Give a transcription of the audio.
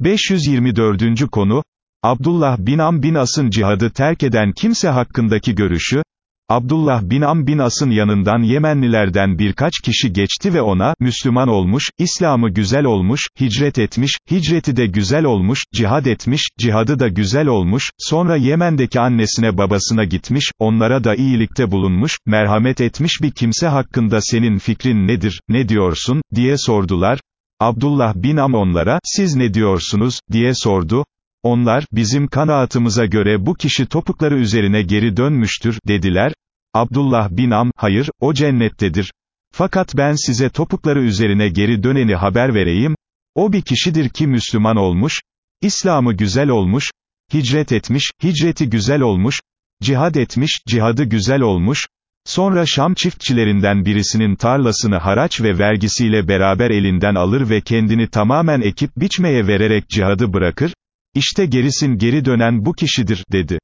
524. konu, Abdullah bin Am bin As'ın cihadı terk eden kimse hakkındaki görüşü, Abdullah bin Am bin As'ın yanından Yemenlilerden birkaç kişi geçti ve ona, Müslüman olmuş, İslam'ı güzel olmuş, hicret etmiş, hicreti de güzel olmuş, cihad etmiş, cihadı da güzel olmuş, sonra Yemen'deki annesine babasına gitmiş, onlara da iyilikte bulunmuş, merhamet etmiş bir kimse hakkında senin fikrin nedir, ne diyorsun, diye sordular, Abdullah bin Am onlara, siz ne diyorsunuz, diye sordu, onlar, bizim kanaatımıza göre bu kişi topukları üzerine geri dönmüştür, dediler. Abdullah bin Am, hayır, o cennettedir. Fakat ben size topukları üzerine geri döneni haber vereyim. O bir kişidir ki Müslüman olmuş, İslam'ı güzel olmuş, hicret etmiş, hicreti güzel olmuş, cihad etmiş, cihadı güzel olmuş, sonra Şam çiftçilerinden birisinin tarlasını haraç ve vergisiyle beraber elinden alır ve kendini tamamen ekip biçmeye vererek cihadı bırakır, işte gerisin geri dönen bu kişidir, dedi.